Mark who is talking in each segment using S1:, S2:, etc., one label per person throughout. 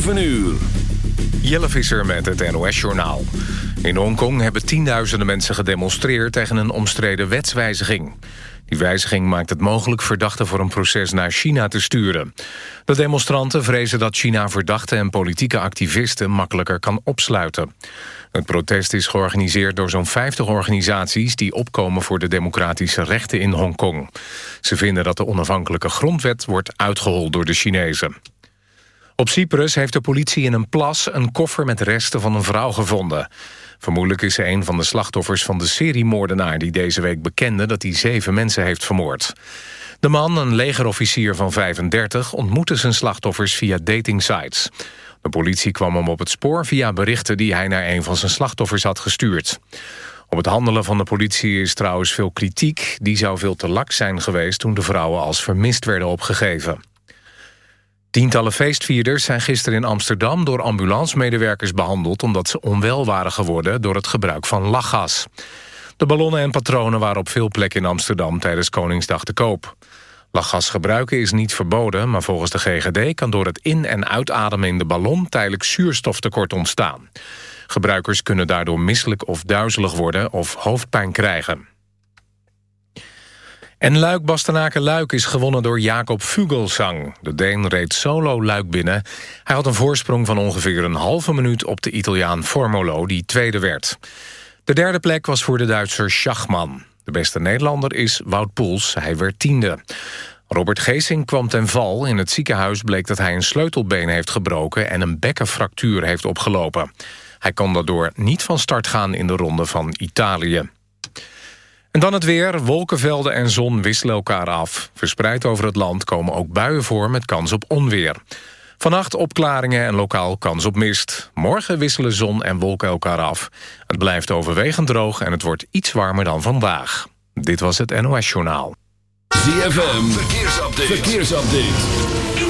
S1: 7 uur.
S2: Jelle Visser met het NOS-journaal. In Hongkong hebben tienduizenden mensen gedemonstreerd... tegen een omstreden wetswijziging. Die wijziging maakt het mogelijk verdachten voor een proces naar China te sturen. De demonstranten vrezen dat China verdachten en politieke activisten... makkelijker kan opsluiten. Het protest is georganiseerd door zo'n 50 organisaties... die opkomen voor de democratische rechten in Hongkong. Ze vinden dat de onafhankelijke grondwet wordt uitgehold door de Chinezen. Op Cyprus heeft de politie in een plas een koffer met resten van een vrouw gevonden. Vermoedelijk is ze een van de slachtoffers van de seriemoordenaar... die deze week bekende dat hij zeven mensen heeft vermoord. De man, een legerofficier van 35, ontmoette zijn slachtoffers via datingsites. De politie kwam hem op het spoor via berichten die hij naar een van zijn slachtoffers had gestuurd. Op het handelen van de politie is trouwens veel kritiek. Die zou veel te lak zijn geweest toen de vrouwen als vermist werden opgegeven. Tientallen feestvierders zijn gisteren in Amsterdam door ambulancemedewerkers behandeld... omdat ze onwel waren geworden door het gebruik van lachgas. De ballonnen en patronen waren op veel plekken in Amsterdam tijdens Koningsdag te koop. Lachgas gebruiken is niet verboden, maar volgens de GGD... kan door het in- en uitademen in de ballon tijdelijk zuurstoftekort ontstaan. Gebruikers kunnen daardoor misselijk of duizelig worden of hoofdpijn krijgen. En Luik Bastenaken Luik is gewonnen door Jacob Fugelsang. De Deen reed solo Luik binnen. Hij had een voorsprong van ongeveer een halve minuut op de Italiaan Formolo, die tweede werd. De derde plek was voor de Duitser Schachman. De beste Nederlander is Wout Poels, hij werd tiende. Robert Geesing kwam ten val. In het ziekenhuis bleek dat hij een sleutelbeen heeft gebroken... en een bekkenfractuur heeft opgelopen. Hij kan daardoor niet van start gaan in de ronde van Italië. En dan het weer. Wolkenvelden en zon wisselen elkaar af. Verspreid over het land komen ook buien voor met kans op onweer. Vannacht opklaringen en lokaal kans op mist. Morgen wisselen zon en wolken elkaar af. Het blijft overwegend droog en het wordt iets warmer dan vandaag. Dit was het NOS Journaal.
S1: ZFM, verkeersupdate. verkeersupdate.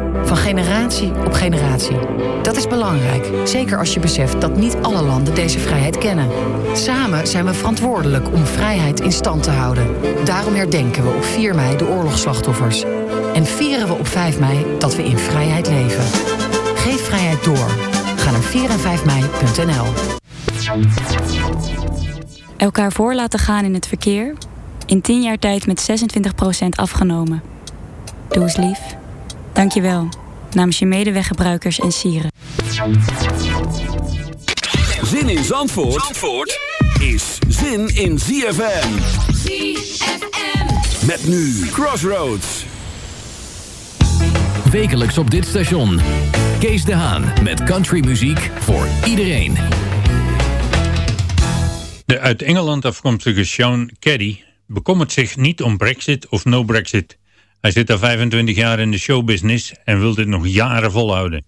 S3: Van generatie op generatie. Dat is belangrijk, zeker als je beseft dat niet alle landen deze vrijheid kennen. Samen zijn we verantwoordelijk om vrijheid in stand te houden. Daarom herdenken we op 4 mei de oorlogsslachtoffers. En vieren we op 5 mei dat we in vrijheid leven. Geef vrijheid door. Ga naar 4 en 5 mei.nl.
S4: Elkaar voor laten gaan in het verkeer. In 10 jaar tijd met 26% afgenomen. Doe eens lief. Dankjewel. Namens je medeweggebruikers en sieren.
S1: Zin in Zandvoort, Zandvoort is zin in ZFM.
S5: ZFM.
S1: Met nu Crossroads.
S6: Wekelijks op dit station.
S7: Kees de Haan met countrymuziek voor iedereen.
S8: De uit Engeland afkomstige Sean Caddy bekommert zich niet om Brexit of no Brexit... Hij zit al 25 jaar in de showbusiness en wil dit nog jaren volhouden.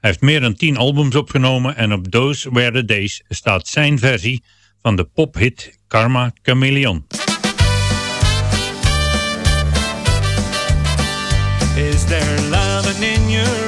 S8: Hij heeft meer dan 10 albums opgenomen en op Those Were The Days staat zijn versie van de pophit Karma Chameleon.
S9: Is there loving in your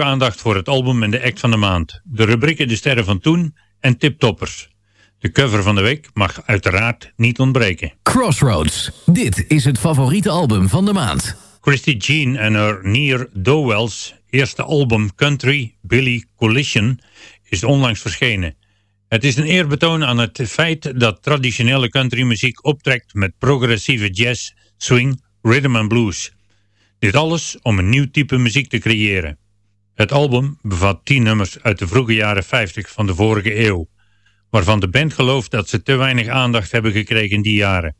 S8: aandacht voor het album en de act van de maand. De rubrieken De Sterren van Toen en Tiptoppers. De cover van de week mag uiteraard niet ontbreken.
S7: Crossroads. Dit is het favoriete album van de maand.
S8: Christy Jean en haar Near Dowell's eerste album Country Billy Collision is onlangs verschenen. Het is een eerbetoon aan het feit dat traditionele countrymuziek optrekt met progressieve jazz, swing, rhythm en blues. Dit alles om een nieuw type muziek te creëren. Het album bevat 10 nummers uit de vroege jaren 50 van de vorige eeuw, waarvan de band gelooft dat ze te weinig aandacht hebben gekregen in die jaren.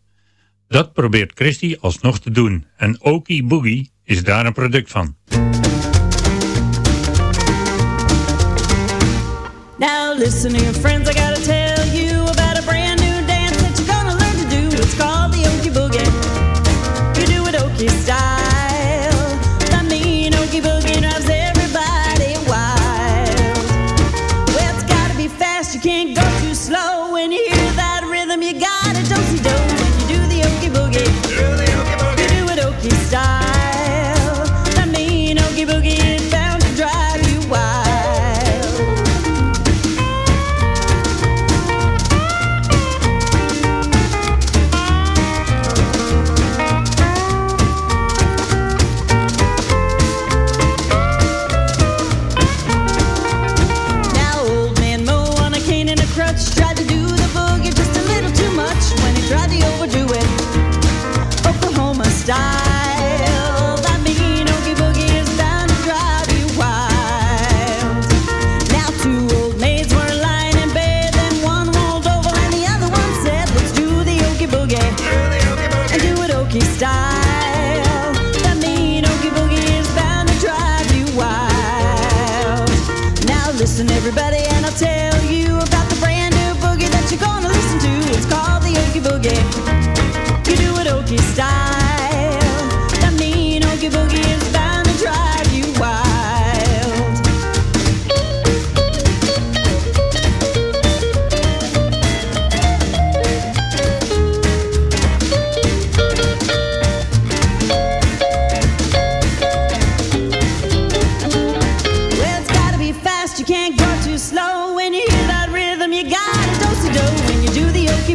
S8: Dat probeert Christie alsnog te doen en Okie Boogie is daar een product van.
S10: Now listen to your friends, I gotta tell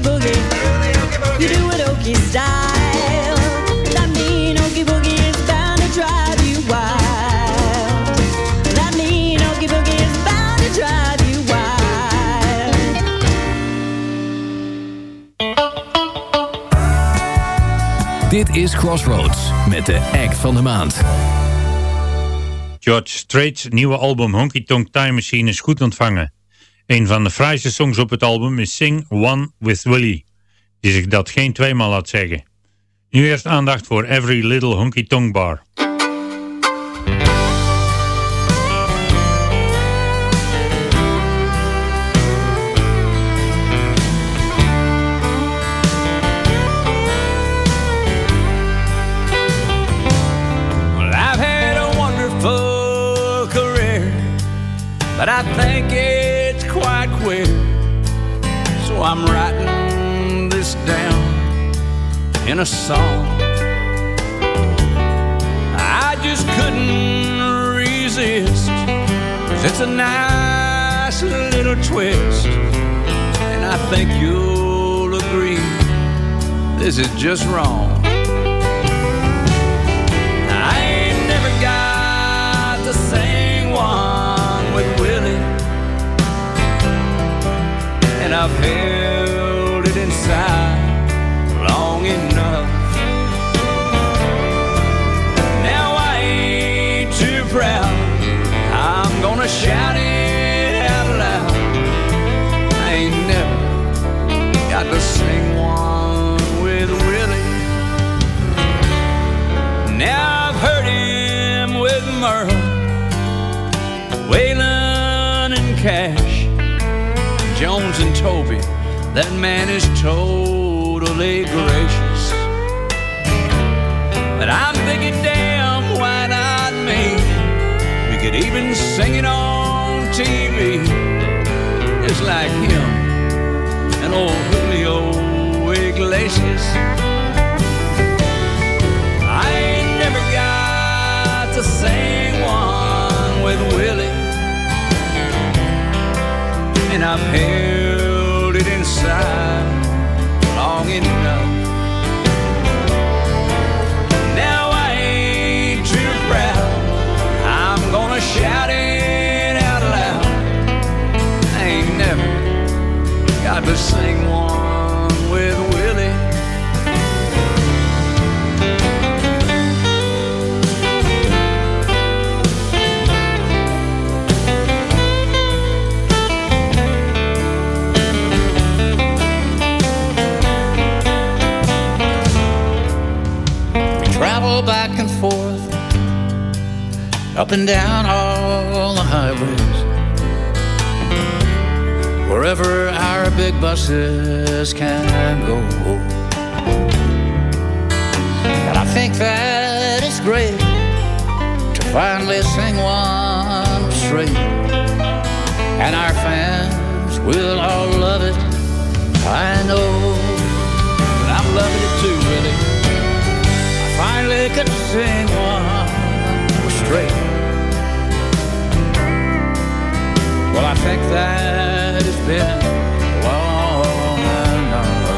S10: okie boogie, you do it okie style. That mean okie boogie is bound to drive you wild. That mean okie boogie is bound to drive you wild.
S7: Dit is Crossroads met de act van de maand.
S8: George Strait's nieuwe album Honky Tonk Time Machine is goed ontvangen. Een van de fraaiste songs op het album is Sing One With Willie, die zich dat geen tweemaal laat zeggen. Nu eerst aandacht voor Every Little Honky Tonk Bar.
S11: In a song. I just couldn't resist, 'cause it's a nice little twist, and I think you'll agree this is just wrong. I ain't never got to sing one with Willie, and I've held Merle, Waylon and Cash, Jones and Toby. That man is totally gracious. But I'm thinking, damn, why not me? We could even sing it on TV, just like him and old Julio Iglesias. To sing one with Willie, and I've held it inside long enough. Now I ain't too proud. I'm gonna shout it out loud. I ain't never got to sing one
S12: up and down all the highways. Wherever our big buses can go. And I think that it's great to finally sing one straight. And our fans will all love it, I know.
S11: And I'm loving it too, Willie.
S12: I finally could sing one straight. Well, I think that it's been long enough.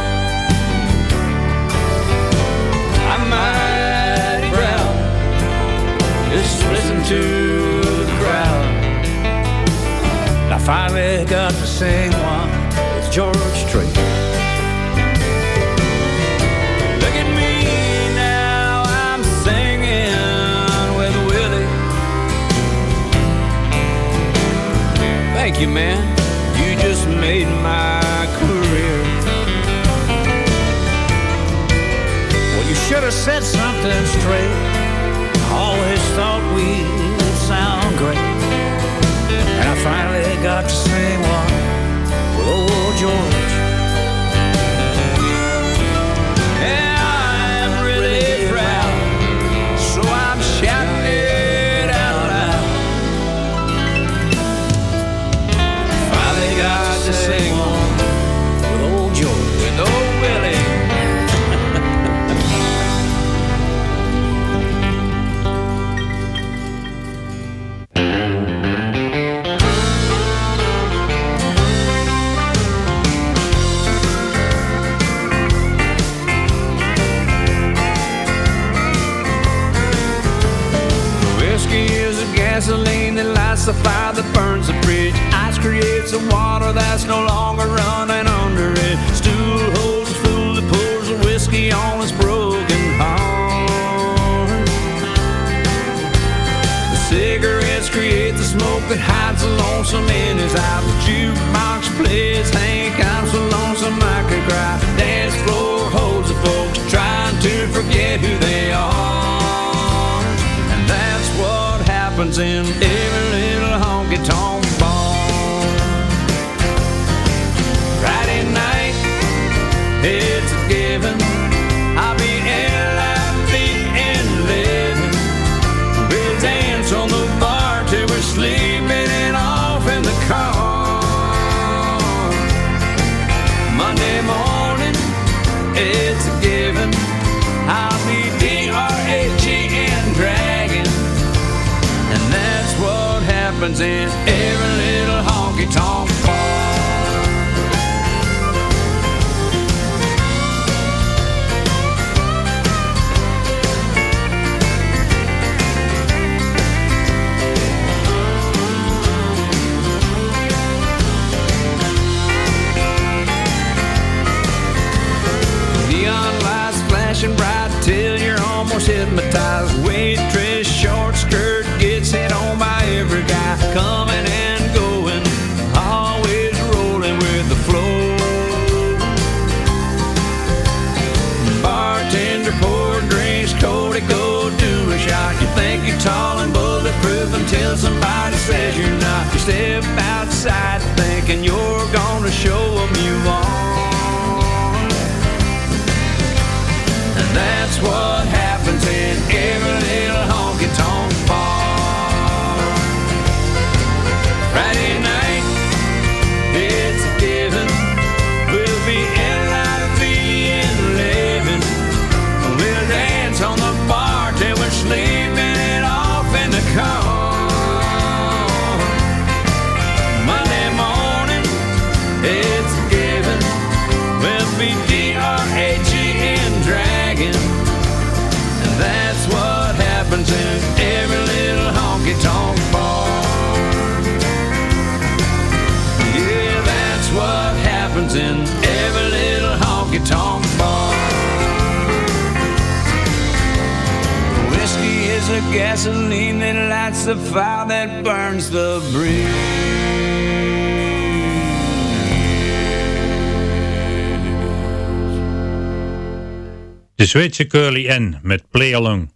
S11: I'm mighty proud. Just listen to the crowd.
S12: I finally got to sing one De Thank you, man. You just made my career. Well, you should have
S11: said something straight. Always thought we'd sound great. And I finally got The water that's no longer running under it. Stool holds a fool that pours the whiskey on his broken heart. The cigarettes create the smoke that hides the lonesome in his eyes. The jukebox plays Hank, I'm so lonesome I could cry. The dance floor holds the folks trying to forget who they are. And that's what happens in. in. gasoline that lights the fire that burns the bridge.
S8: De Zweedse Curly N met Play Along.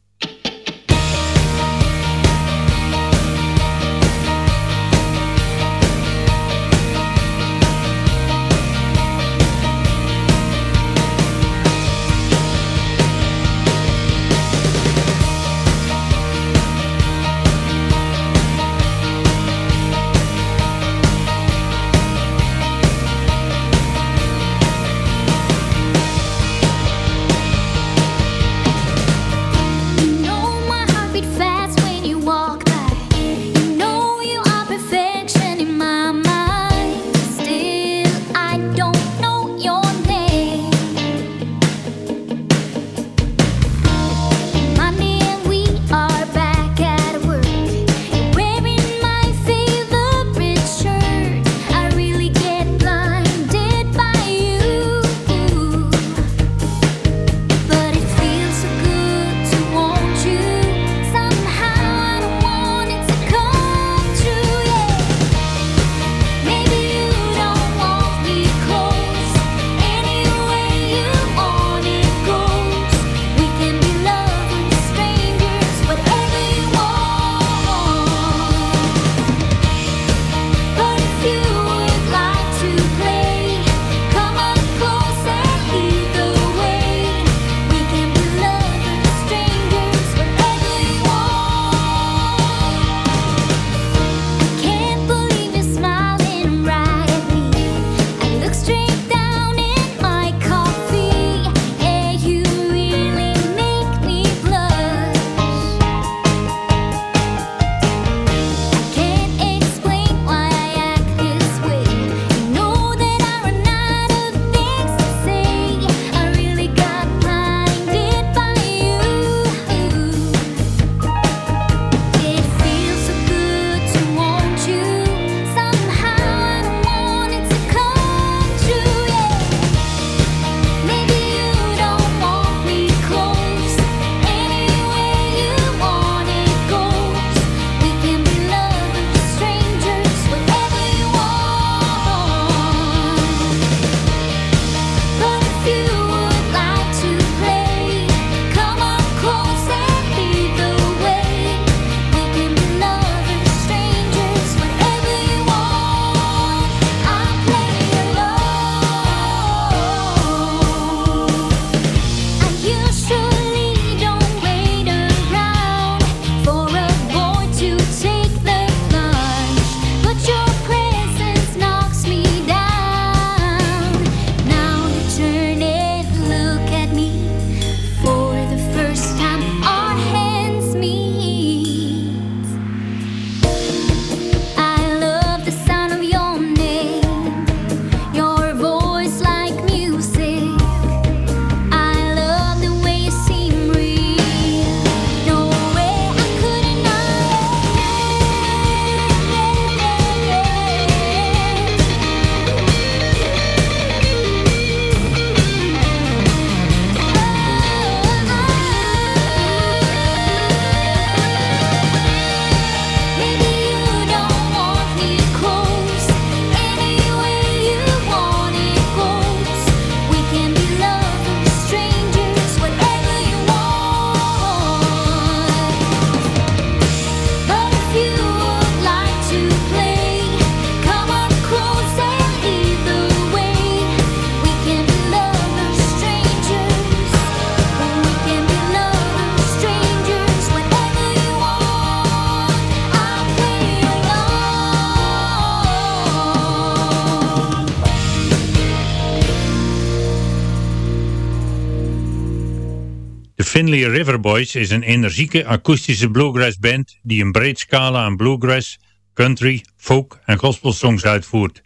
S8: Finley River Boys is een energieke akoestische bluegrass band die een breed scala aan bluegrass, country, folk en gospelsongs uitvoert.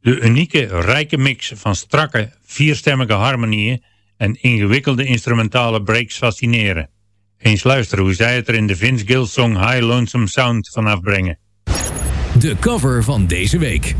S8: De unieke, rijke mix van strakke, vierstemmige harmonieën en ingewikkelde instrumentale breaks fascineren. Eens luisteren hoe zij het er in de Vince Gill song High Lonesome Sound vanaf brengen.
S13: De cover van deze week.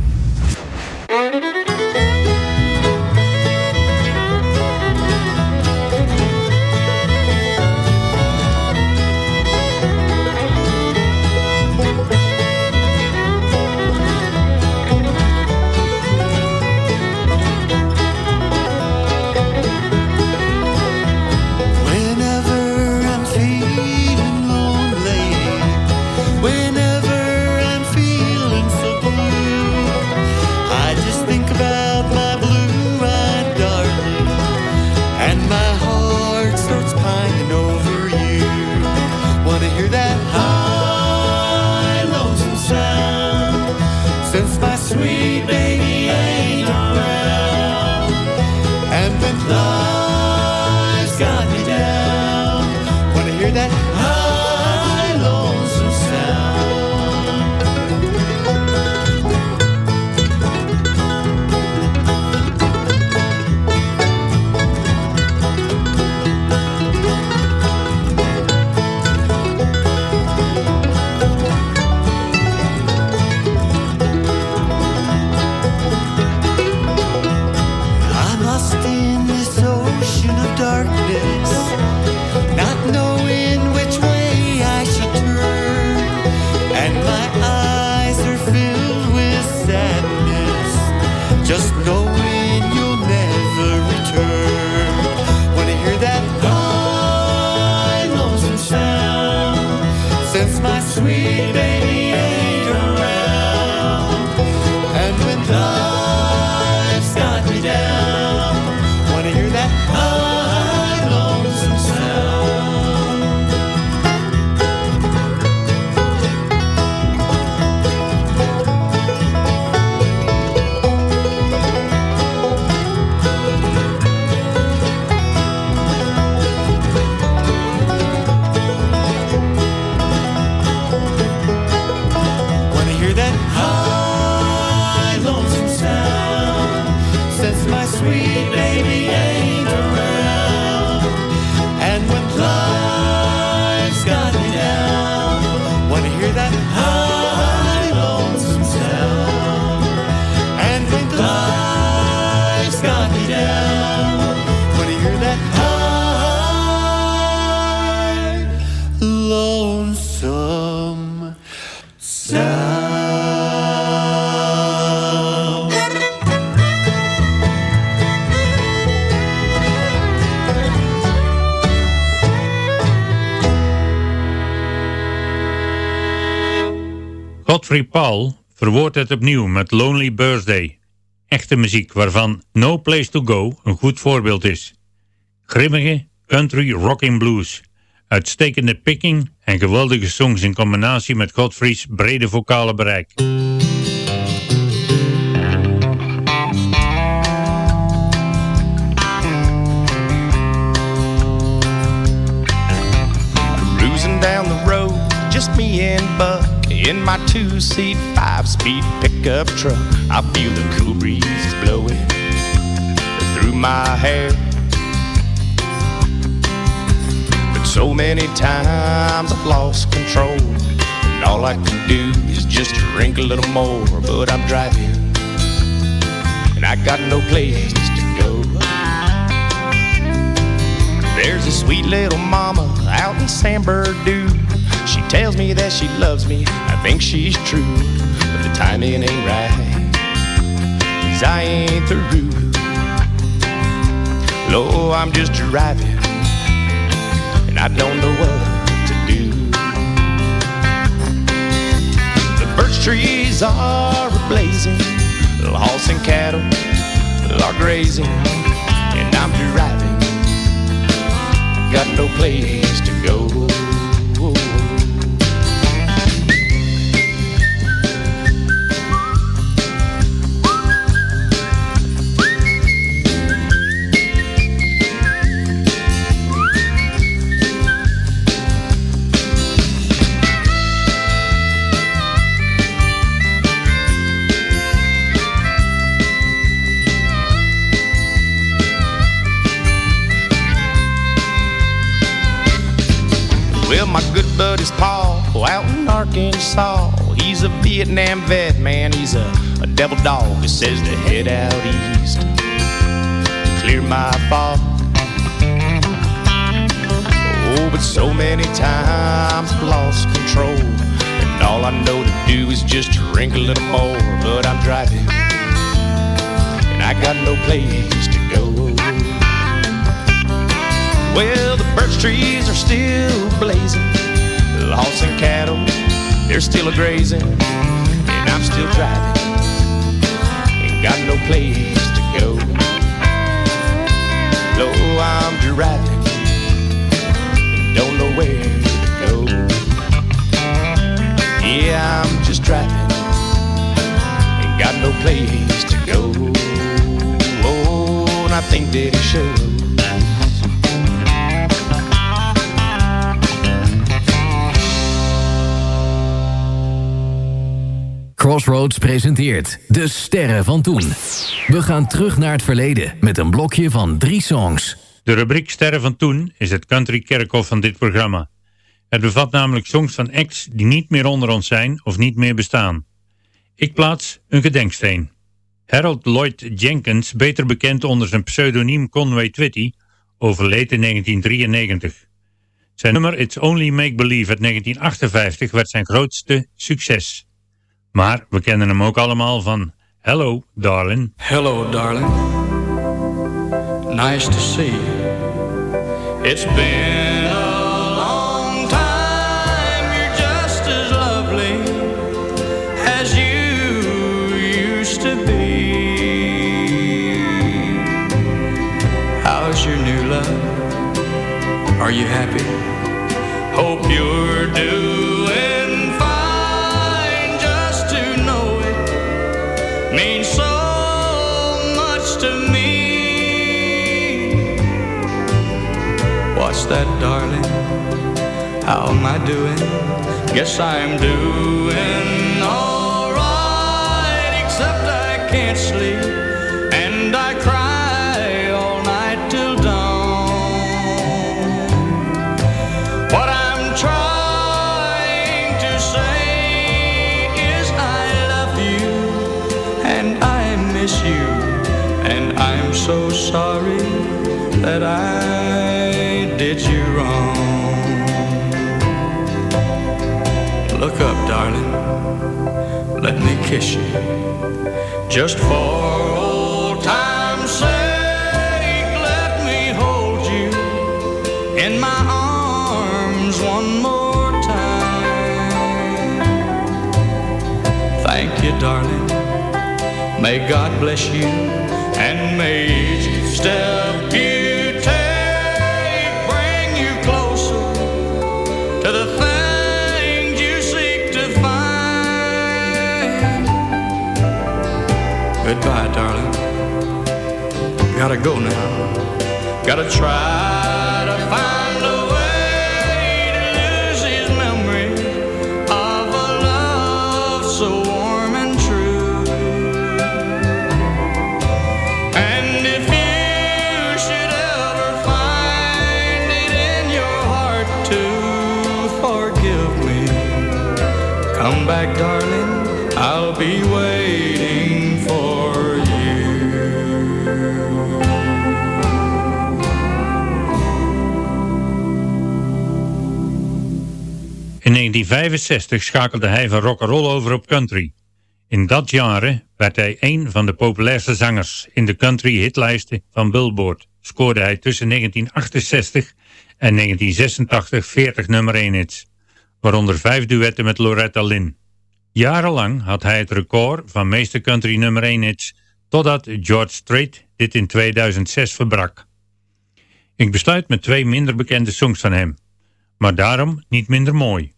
S14: Sweet
S8: Godfrey Paul verwoordt het opnieuw met Lonely Birthday. Echte muziek waarvan No Place To Go een goed voorbeeld is. Grimmige country rocking blues. Uitstekende picking en geweldige songs in combinatie met Godfrey's brede vocale bereik.
S15: In my two-seat, five-speed pickup truck. I feel the cool breeze blowing through my hair. But so many times I've lost control, and all I can do is just drink a little more. But I'm driving, and I got no place to go. There's a sweet little mama out in San Bernardino. She tells me that she loves me. I think she's true, but the timing ain't right. Cause I ain't through. Lo, I'm just driving, and I don't know what to do. The birch trees are blazing, the horse and cattle are grazing, and I'm driving got no place to go. Good buddy's Paul out in Arkansas. He's a Vietnam vet, man. He's a, a devil dog that says to head out east. Clear my fog. Oh, but so many times I've lost control. And all I know to do is just drink a little more. But I'm driving, and I got no place to go. Well, the birch trees are still blazing. The horse and cattle, they're still a grazing. And I'm still driving, ain't got no place to go. No, I'm driving, don't know where to go. Yeah, I'm just driving, ain't got no place to go. Oh, and I think that it shows.
S16: Crossroads presenteert De Sterren van Toen. We gaan terug naar het verleden met een blokje van drie songs.
S8: De rubriek Sterren van Toen is het country kerkhof van dit programma. Het bevat namelijk songs van acts die niet meer onder ons zijn of niet meer bestaan. Ik plaats een gedenksteen. Harold Lloyd Jenkins, beter bekend onder zijn pseudoniem Conway Twitty, overleed in 1993. Zijn nummer It's Only Make Believe uit 1958 werd zijn grootste succes. Maar we kennen hem ook allemaal van Hello, Darling.
S7: Hello, darling. Nice to see you. It's been a long time. You're just as lovely as you used to be. How's your new love? Are you happy? Hope you're doing What's that, darling? How am I doing? Guess I'm doing alright, except I can't sleep and I cry all night till dawn. What I'm trying to say is I love you and I miss you, and I'm so sorry that I Up, darling, let me kiss you, just for old time's sake. Let me hold you in my arms one more time. Thank you, darling. May God bless you and may each step you Goodbye, darling. Gotta go now. Gotta try to find a way to lose his memory of a love so warm and true. And if you should ever find it in your heart to forgive me, come back,
S8: 1965 schakelde hij van rock'n'roll over op country. In dat jaren werd hij een van de populairste zangers in de country hitlijsten van Billboard. Scoorde hij tussen 1968 en 1986 40 nummer 1 hits, waaronder vijf duetten met Loretta Lynn. Jarenlang had hij het record van meeste country nummer 1 hits, totdat George Strait dit in 2006 verbrak. Ik besluit met twee minder bekende songs van hem, maar daarom niet minder mooi.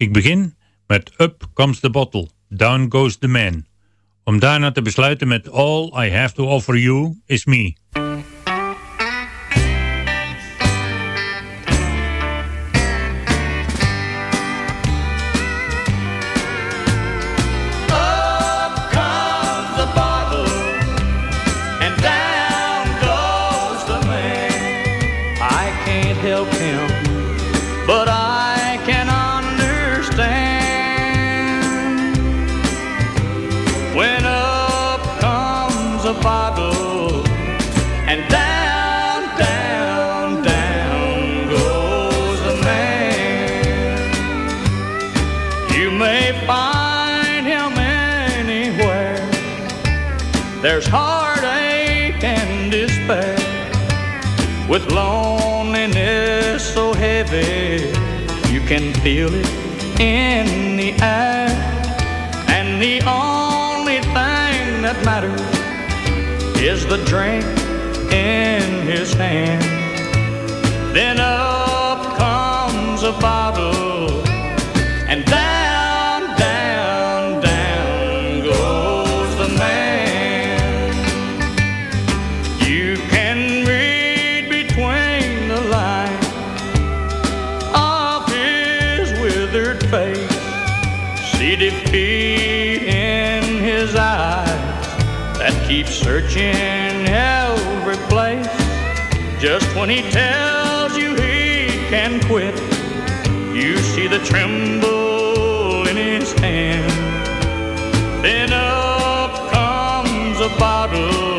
S8: Ik begin met Up Comes the Bottle, Down Goes the Man, om daarna te besluiten met All I Have to Offer You Is Me.
S7: Up comes
S11: heavy. You can feel it in the air. And the only thing that matters is the drink in his hand. Then up comes a bottle searching every place just when he tells you he can quit. You see the tremble in his hand. Then up comes a bottle.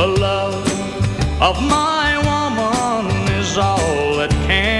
S11: The love of my woman is all that can.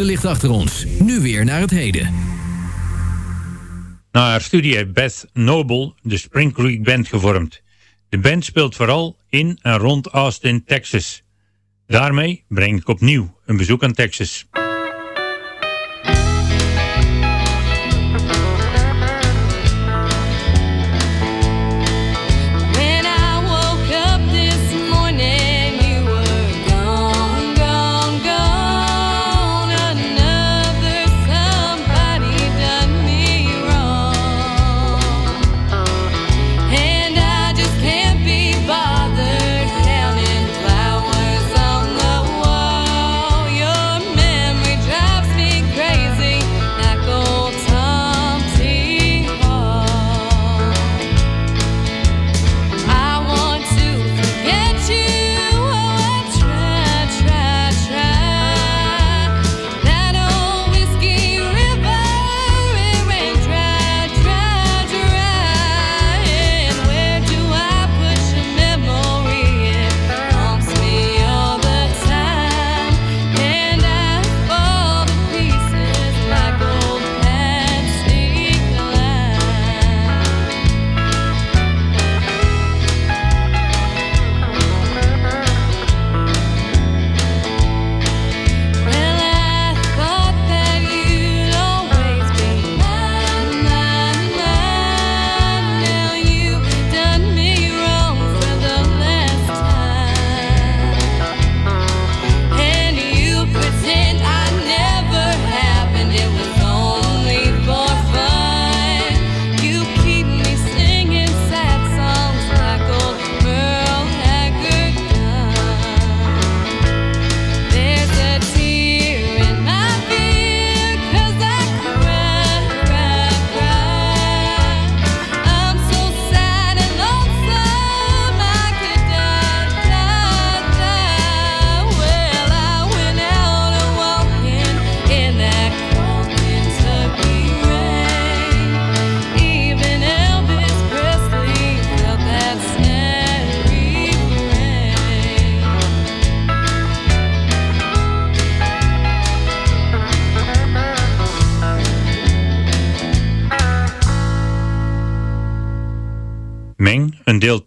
S16: verleden ligt achter ons. Nu weer naar het heden.
S17: Na haar studie heeft Beth Noble de Spring Creek Band gevormd. De band speelt vooral in en rond Austin, Texas. Daarmee breng ik opnieuw een bezoek aan Texas.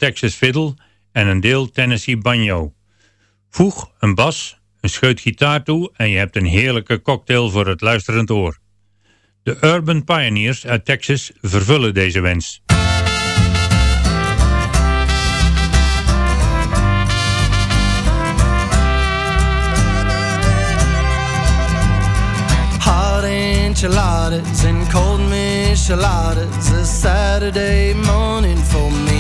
S17: Texas Fiddle en een deel Tennessee Banjo. Voeg een bas, een scheut gitaar toe en je hebt een heerlijke cocktail voor het luisterend oor. De Urban Pioneers uit Texas vervullen deze wens.
S18: enchiladas and cold micheladas A Saturday morning for me.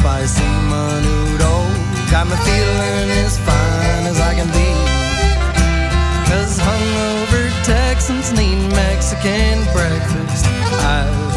S18: spicy menudo Got me feeling as fine as I can be. Cause hungover Texans need Mexican breakfast. I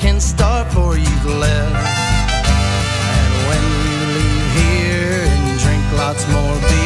S18: can start for you've left. And when you leave here and drink lots more beer.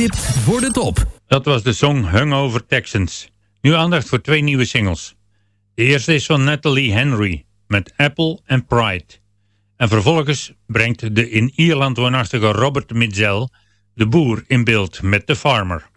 S16: getipt voor de top.
S17: Dat was de song Hungover Texans. Nu aandacht voor twee nieuwe singles. De eerste is van Natalie Henry met Apple and Pride. En vervolgens brengt de in Ierland woonachtige Robert Mitzel de boer in beeld met The Farmer.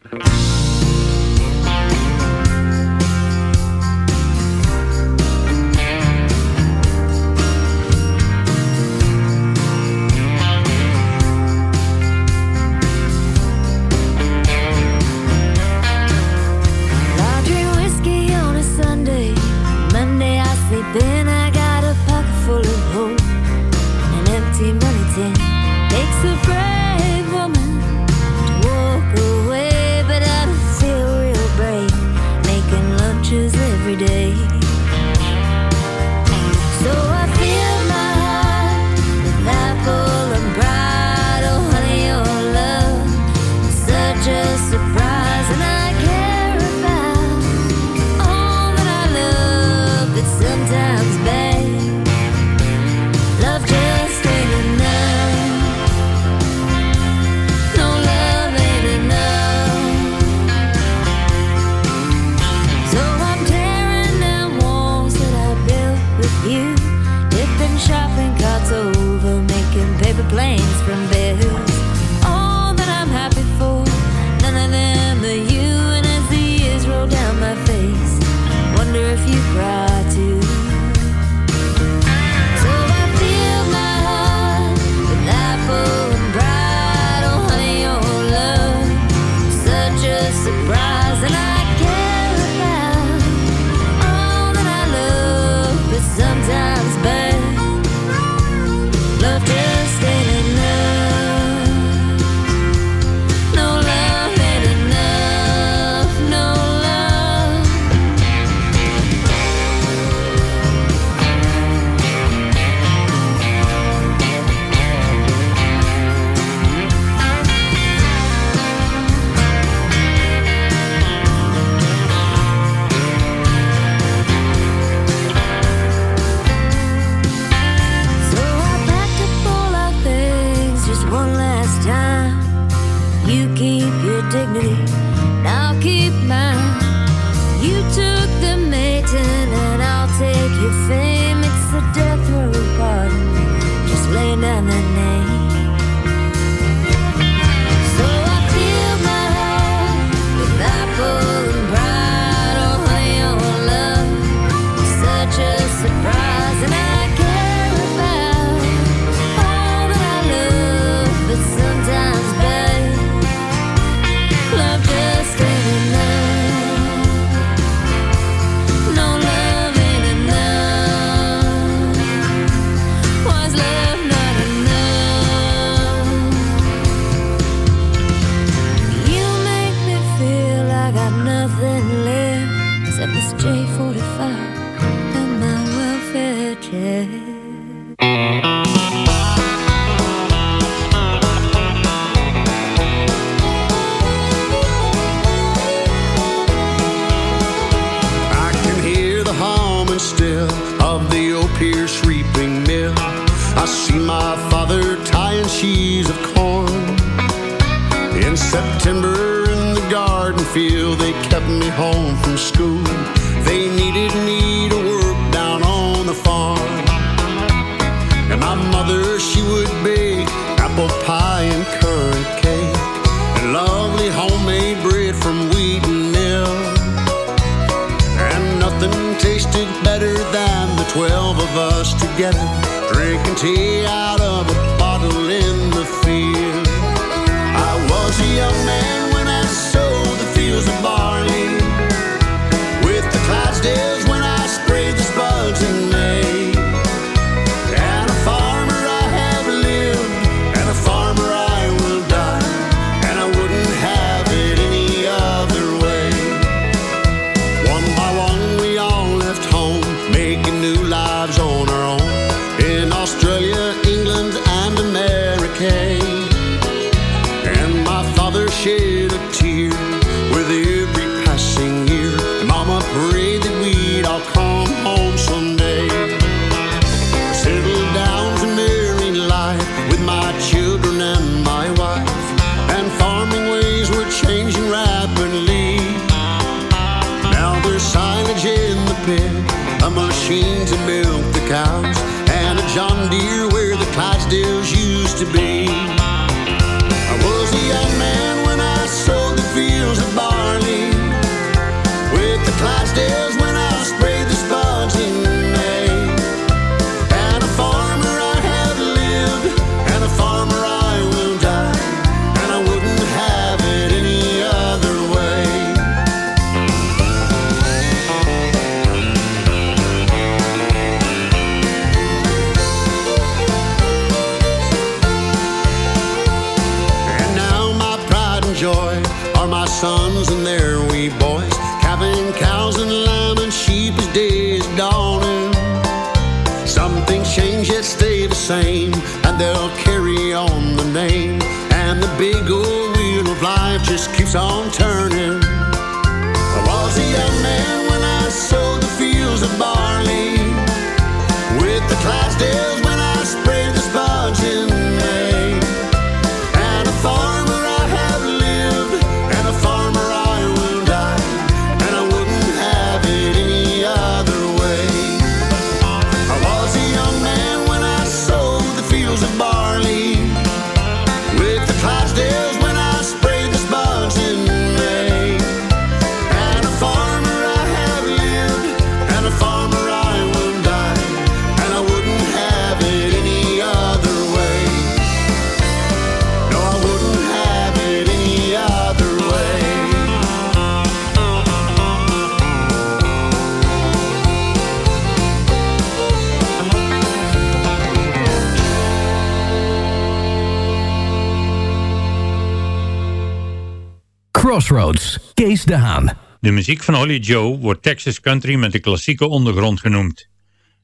S16: Crossroads, de Haan.
S15: De muziek van Holly Joe wordt Texas Country met de klassieke ondergrond genoemd.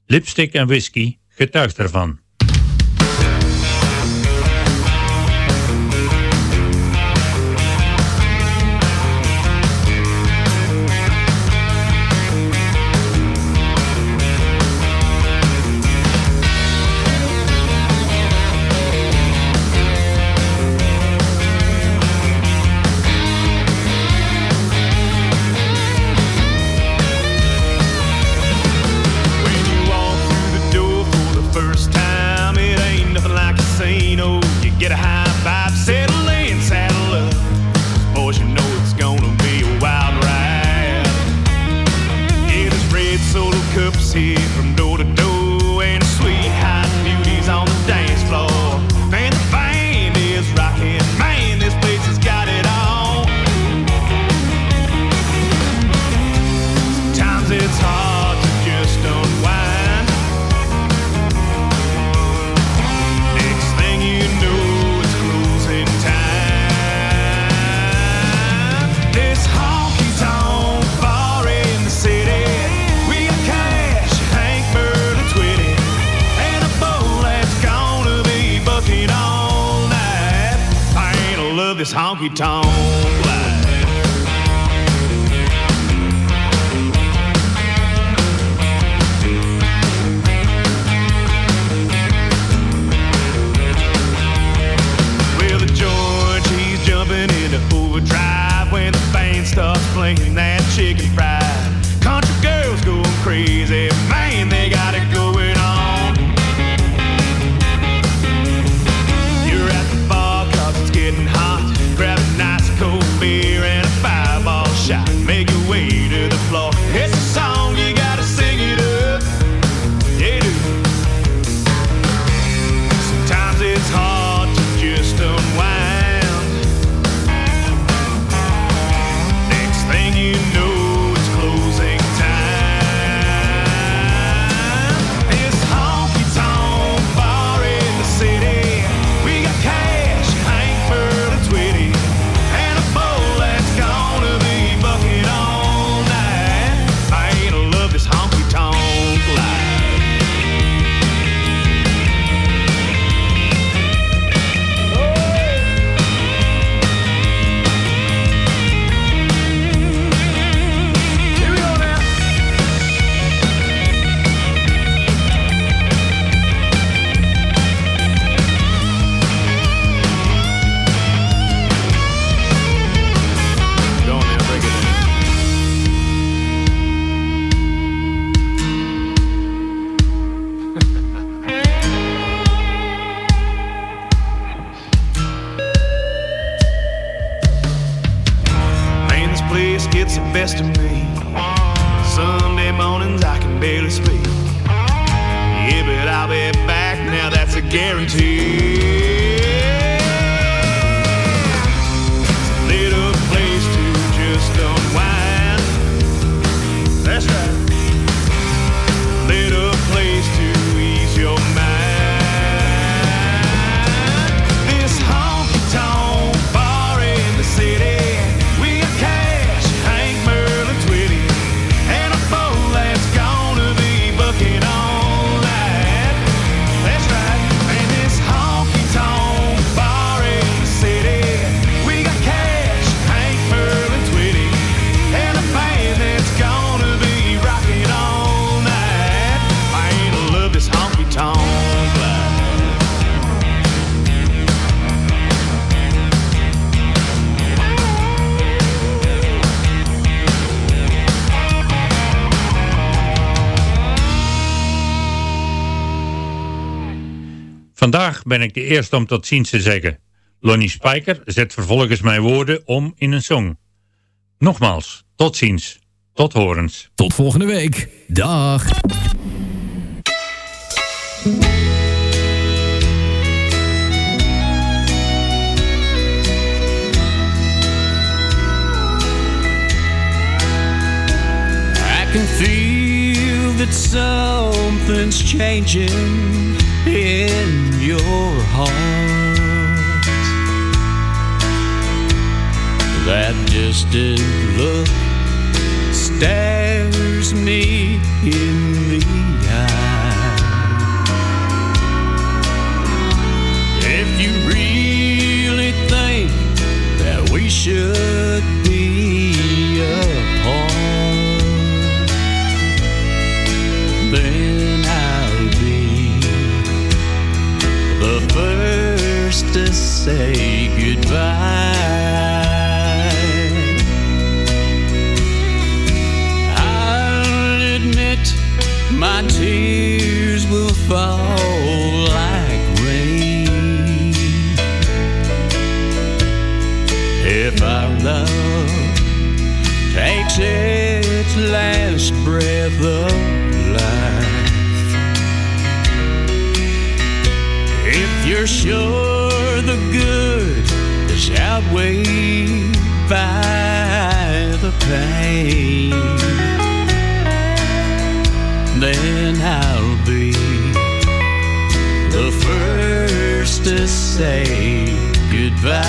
S15: Lipstick en whisky getuigt ervan.
S19: this honky tonk. Well, the George, he's jumping into overdrive when the band starts playing that chicken fried.
S15: Best of me. Sunday mornings I can barely speak. Yeah, but I'll be back now, that's a guarantee.
S8: Vandaag ben ik de eerste om tot ziens te zeggen. Lonnie Spijker zet vervolgens mijn woorden om in een song. Nogmaals, tot ziens. Tot horens.
S16: Tot volgende week. Dag.
S11: I can feel that something's changing in your heart. That distant look stares me in the eye. If you really think that we should say goodbye. I'll admit my tears will fall like rain if our love takes its last breath of life. If you're sure outweighed by the pain, then I'll be the first to say goodbye.